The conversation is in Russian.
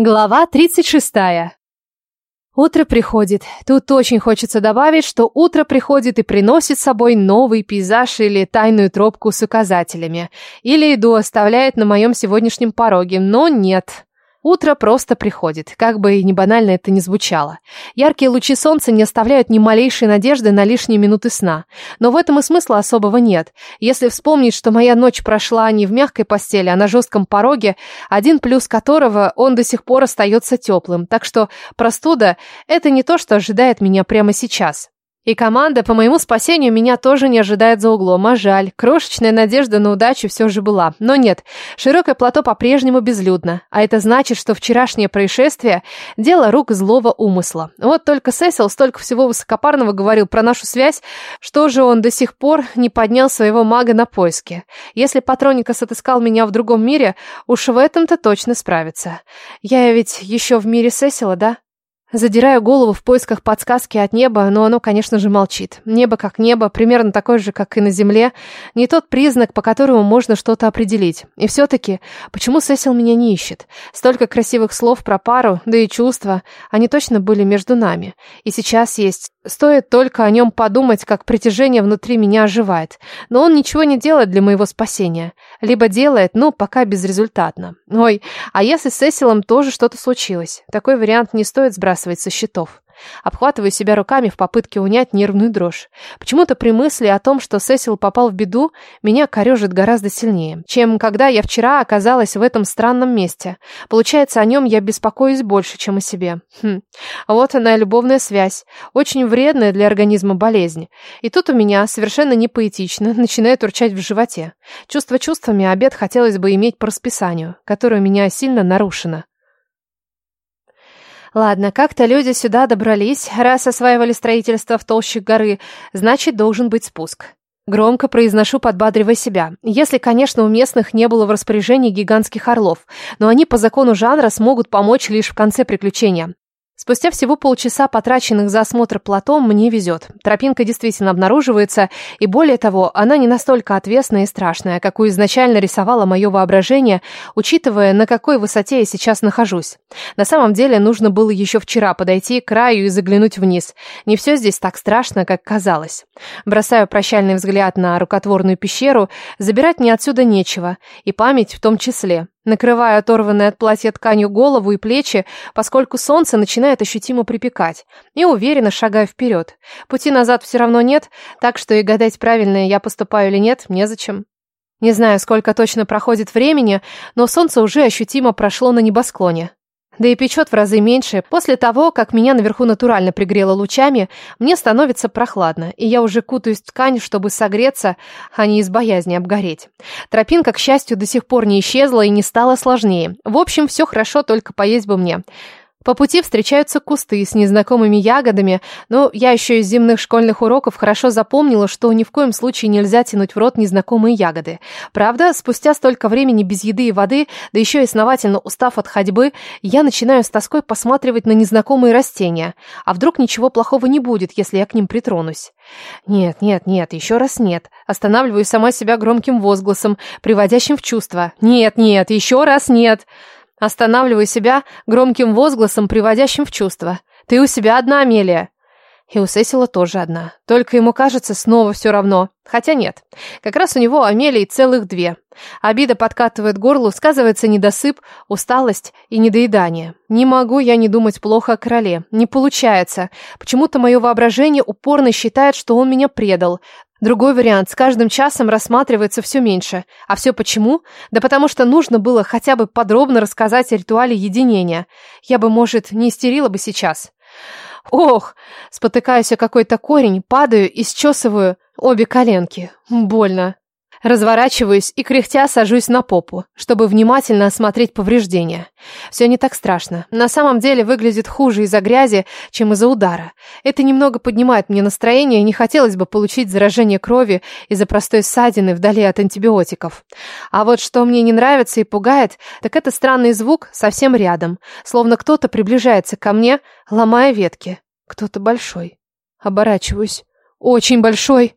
Глава 36. Утро приходит. Тут очень хочется добавить, что утро приходит и приносит с собой новый пейзаж или тайную тропку с указателями. Или еду оставляет на моем сегодняшнем пороге, но нет. Утро просто приходит, как бы и не банально это ни звучало. Яркие лучи солнца не оставляют ни малейшей надежды на лишние минуты сна. Но в этом и смысла особого нет. Если вспомнить, что моя ночь прошла не в мягкой постели, а на жестком пороге, один плюс которого он до сих пор остается теплым. Так что простуда – это не то, что ожидает меня прямо сейчас. И команда по моему спасению меня тоже не ожидает за углом, а жаль. Крошечная надежда на удачу все же была. Но нет, широкое плато по-прежнему безлюдно. А это значит, что вчерашнее происшествие – дело рук злого умысла. Вот только Сесил столько всего высокопарного говорил про нашу связь, что же он до сих пор не поднял своего мага на поиски. Если Патроникас отыскал меня в другом мире, уж в этом-то точно справится. Я ведь еще в мире Сесила, да? Задираю голову в поисках подсказки от неба, но оно, конечно же, молчит. Небо как небо, примерно такое же, как и на земле. Не тот признак, по которому можно что-то определить. И все-таки, почему Сесил меня не ищет? Столько красивых слов про пару, да и чувства. Они точно были между нами. И сейчас есть. Стоит только о нем подумать, как притяжение внутри меня оживает. Но он ничего не делает для моего спасения. Либо делает, но пока безрезультатно. Ой, а если с Сесилом тоже что-то случилось? Такой вариант не стоит сбрасывать со счетов. Обхватываю себя руками в попытке унять нервную дрожь. Почему-то при мысли о том, что Сесил попал в беду, меня корежит гораздо сильнее, чем когда я вчера оказалась в этом странном месте. Получается, о нем я беспокоюсь больше, чем о себе. Хм. Вот она, любовная связь. Очень вредная для организма болезнь. И тут у меня, совершенно не поэтично, начинает урчать в животе. Чувство чувствами, обед хотелось бы иметь по расписанию, которое у меня сильно нарушено. Ладно, как-то люди сюда добрались, раз осваивали строительство в толще горы, значит, должен быть спуск. Громко произношу, подбадривая себя. Если, конечно, у местных не было в распоряжении гигантских орлов, но они по закону жанра смогут помочь лишь в конце приключения. Спустя всего полчаса, потраченных за осмотр плато, мне везет. Тропинка действительно обнаруживается, и более того, она не настолько отвесная и страшная, какую изначально рисовало мое воображение, учитывая, на какой высоте я сейчас нахожусь. На самом деле, нужно было еще вчера подойти к краю и заглянуть вниз. Не все здесь так страшно, как казалось. Бросаю прощальный взгляд на рукотворную пещеру, забирать мне отсюда нечего, и память в том числе. Накрываю оторванной от платья тканью голову и плечи, поскольку солнце начинает ощутимо припекать, и уверенно шагаю вперед. Пути назад все равно нет, так что и гадать, правильно я поступаю или нет, незачем. Не знаю, сколько точно проходит времени, но солнце уже ощутимо прошло на небосклоне. Да и печет в разы меньше. После того, как меня наверху натурально пригрело лучами, мне становится прохладно, и я уже кутаюсь в ткань, чтобы согреться, а не из боязни обгореть. Тропинка, к счастью, до сих пор не исчезла и не стала сложнее. В общем, все хорошо, только поесть бы мне. По пути встречаются кусты с незнакомыми ягодами, но я еще из земных школьных уроков хорошо запомнила, что ни в коем случае нельзя тянуть в рот незнакомые ягоды. Правда, спустя столько времени без еды и воды, да еще и основательно устав от ходьбы, я начинаю с тоской посматривать на незнакомые растения. А вдруг ничего плохого не будет, если я к ним притронусь? Нет, нет, нет, еще раз нет. Останавливаю сама себя громким возгласом, приводящим в чувство. Нет, нет, еще раз нет. Останавливаю себя громким возгласом, приводящим в чувство. «Ты у себя одна, Амелия!» И у Сесила тоже одна. Только ему кажется снова все равно. Хотя нет. Как раз у него Амелии целых две. Обида подкатывает горло, сказывается недосып, усталость и недоедание. Не могу я не думать плохо о короле. Не получается. Почему-то мое воображение упорно считает, что он меня предал. Другой вариант с каждым часом рассматривается все меньше. А все почему? Да потому что нужно было хотя бы подробно рассказать о ритуале единения. Я бы, может, не истерила бы сейчас. Ох! Спотыкаюсь о какой-то корень, падаю и счесываю обе коленки. Больно. Разворачиваюсь и кряхтя сажусь на попу, чтобы внимательно осмотреть повреждения. Все не так страшно. На самом деле выглядит хуже из-за грязи, чем из-за удара. Это немного поднимает мне настроение, и не хотелось бы получить заражение крови из-за простой ссадины вдали от антибиотиков. А вот что мне не нравится и пугает, так это странный звук совсем рядом, словно кто-то приближается ко мне, ломая ветки. Кто-то большой. Оборачиваюсь. Очень большой.